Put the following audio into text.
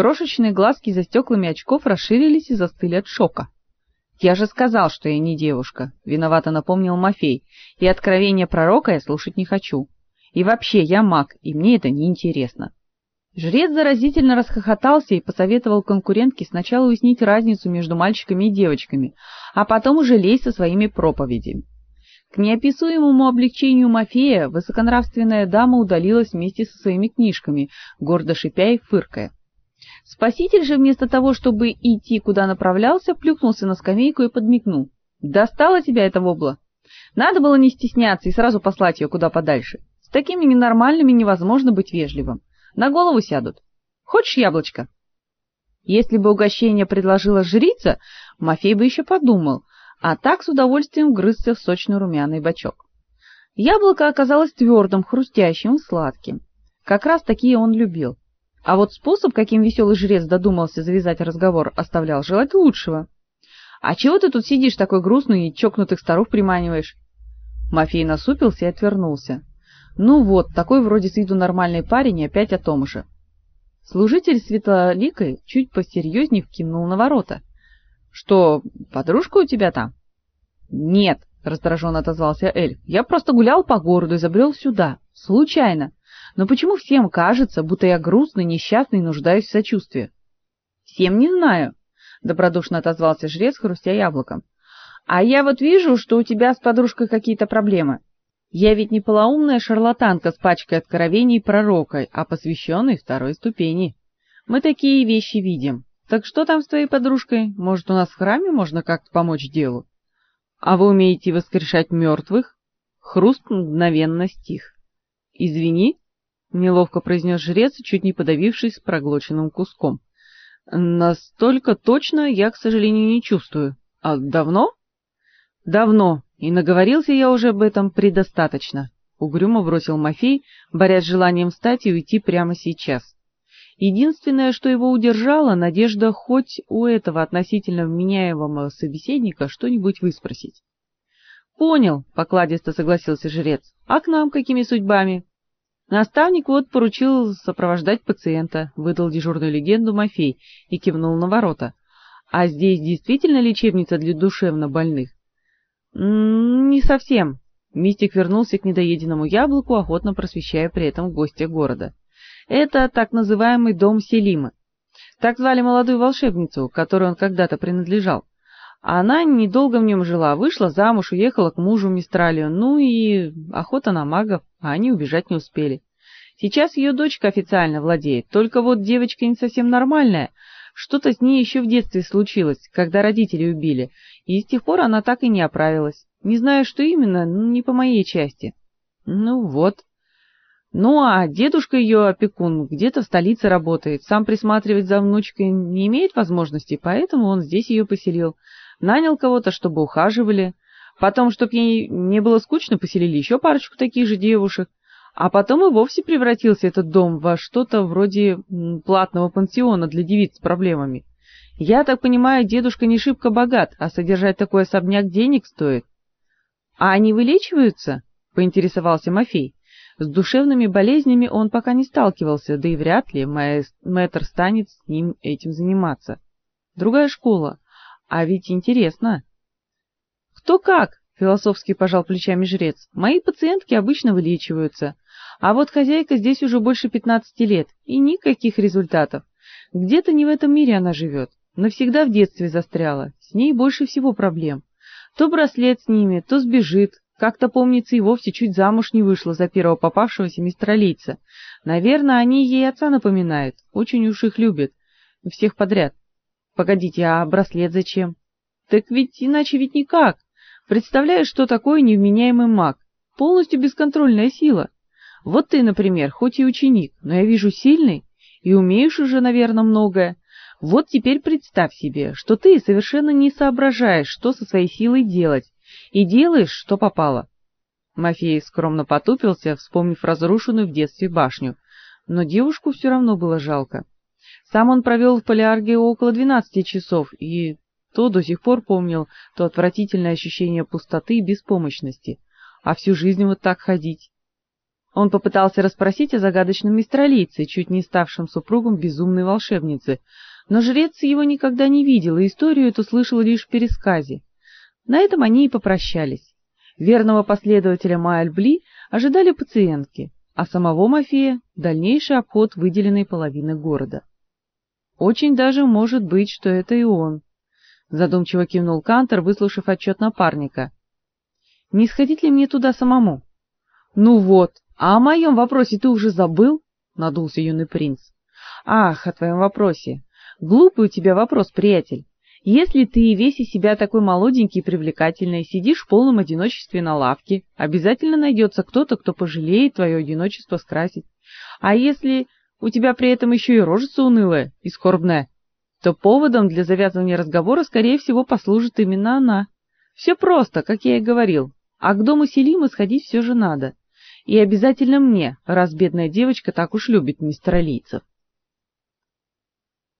Крошечные глазки за стеклами очков расширились и застыли от шока. Я же сказал, что я не девушка, виновато напомнил Мафей. И откровения пророка я слушать не хочу. И вообще, я маг, и мне это не интересно. Жрец заразительно расхохотался и посоветовал конкурентке сначала уяснить разницу между мальчиками и девочками, а потом уже лезть со своими проповедями. К неописуемому облегчению Мафея высоконравственная дама удалилась вместе со своими книжками, гордо шипя и фыркая. Спаситель же вместо того, чтобы идти куда направлялся, плюхнулся на скамейку и подмигнул. Достала тебя эта вобла. Надо было не стесняться и сразу послать ее куда подальше. С такими ненормальными невозможно быть вежливым. На голову сядут. Хочешь яблочко? Если бы угощение предложила жрица, Мафей бы еще подумал, а так с удовольствием грызся в сочный румяный бочок. Яблоко оказалось твердым, хрустящим сладким. Как раз такие он любил. А вот способ, каким веселый жрец додумался завязать разговор, оставлял желать лучшего. А чего ты тут сидишь такой грустный и чокнутых старух приманиваешь? Мафей насупился и отвернулся. Ну вот, такой вроде с виду нормальный парень и опять о том же. Служитель светлоликой чуть посерьезнее вкинул на ворота. Что, подружка у тебя там? Нет, раздраженно отозвался эльф. Я просто гулял по городу и забрел сюда, случайно. Но почему всем кажется, будто я грустный, несчастный нуждаюсь в сочувствии? Всем не знаю, добродушно отозвался жрец, хрустя яблоком. А я вот вижу, что у тебя с подружкой какие-то проблемы. Я ведь не полоумная шарлатанка с пачкой откровений пророкой, а посвященной второй ступени. Мы такие вещи видим. Так что там с твоей подружкой? Может, у нас в храме можно как-то помочь делу? А вы умеете воскрешать мертвых? Хруст мгновенно стих. Извини, неловко произнес жрец, чуть не подавившись проглоченным куском. Настолько точно я, к сожалению, не чувствую. А давно? Давно, и наговорился я уже об этом предостаточно, угрюмо бросил Мафей, борясь с желанием встать и уйти прямо сейчас. Единственное, что его удержало, надежда хоть у этого относительно вменяемого собеседника что-нибудь выспросить. Понял, покладисто согласился жрец. А к нам какими судьбами? Наставник вот поручил сопровождать пациента, выдал дежурную легенду Мафей и кивнул на ворота. А здесь действительно лечебница для душевно больных? Не совсем. Мистик вернулся к недоеденному яблоку, охотно просвещая при этом гостя города. Это так называемый дом Селимы. Так звали молодую волшебницу, которой он когда-то принадлежал. Она недолго в нем жила, вышла замуж, уехала к мужу Мистралию, ну и охота на магов а они убежать не успели. Сейчас ее дочка официально владеет, только вот девочка не совсем нормальная. Что-то с ней еще в детстве случилось, когда родители убили, и с тех пор она так и не оправилась. Не знаю, что именно, но не по моей части. Ну вот. Ну а дедушка ее опекун где-то в столице работает, сам присматривать за внучкой не имеет возможности, поэтому он здесь ее поселил. Нанял кого-то, чтобы ухаживали. Потом, чтоб ей не было скучно, поселили еще парочку таких же девушек. А потом и вовсе превратился этот дом во что-то вроде платного пансиона для девиц с проблемами. Я так понимаю, дедушка не шибко богат, а содержать такой особняк денег стоит. А они вылечиваются? поинтересовался Мафей. С душевными болезнями он пока не сталкивался, да и вряд ли мэтр станет с ним этим заниматься. Другая школа. А ведь интересно. Кто как, философски пожал плечами жрец. Мои пациентки обычно вылечиваются, а вот хозяйка здесь уже больше пятнадцати лет, и никаких результатов. Где-то не в этом мире она живет, навсегда в детстве застряла. С ней больше всего проблем. То браслет снимет, то сбежит. Как-то, помнится, и вовсе чуть замуж не вышла за первого попавшегося мистралийца. Наверное, они ей отца напоминают. Очень уж их любят. Всех подряд. Погодите, а браслет зачем? Так ведь иначе ведь никак. Представляешь, что такое невменяемый маг? Полностью бесконтрольная сила. Вот ты, например, хоть и ученик, но я вижу сильный и умеешь уже, наверное, многое. Вот теперь представь себе, что ты совершенно не соображаешь, что со своей силой делать, и делаешь, что попало. Мафей скромно потупился, вспомнив разрушенную в детстве башню, но девушку все равно было жалко. Сам он провел в Полиарге около двенадцати часов и то до сих пор помнил то отвратительное ощущение пустоты и беспомощности, а всю жизнь вот так ходить. Он попытался расспросить о загадочном мистралийце, чуть не ставшем супругом безумной волшебницы, но жрец его никогда не видел, и историю эту слышал лишь в пересказе. На этом они и попрощались. Верного последователя Маальбли ожидали пациентки, а самого Мафея — дальнейший обход выделенной половины города. Очень даже может быть, что это и он. Задумчиво кивнул Кантер, выслушав отчет напарника. Не сходить ли мне туда самому? Ну вот, а о моем вопросе ты уже забыл? Надулся юный принц. Ах, о твоем вопросе. Глупый у тебя вопрос, приятель. Если ты весь из себя такой молоденький и привлекательный, сидишь в полном одиночестве на лавке, обязательно найдется кто-то, кто пожалеет твое одиночество скрасить. А если у тебя при этом еще и рожица унылая и скорбная, то поводом для завязывания разговора, скорее всего, послужит именно она. Все просто, как я и говорил. А к дому Селимы сходить все же надо. И обязательно мне, раз бедная девочка так уж любит мистера Лицев.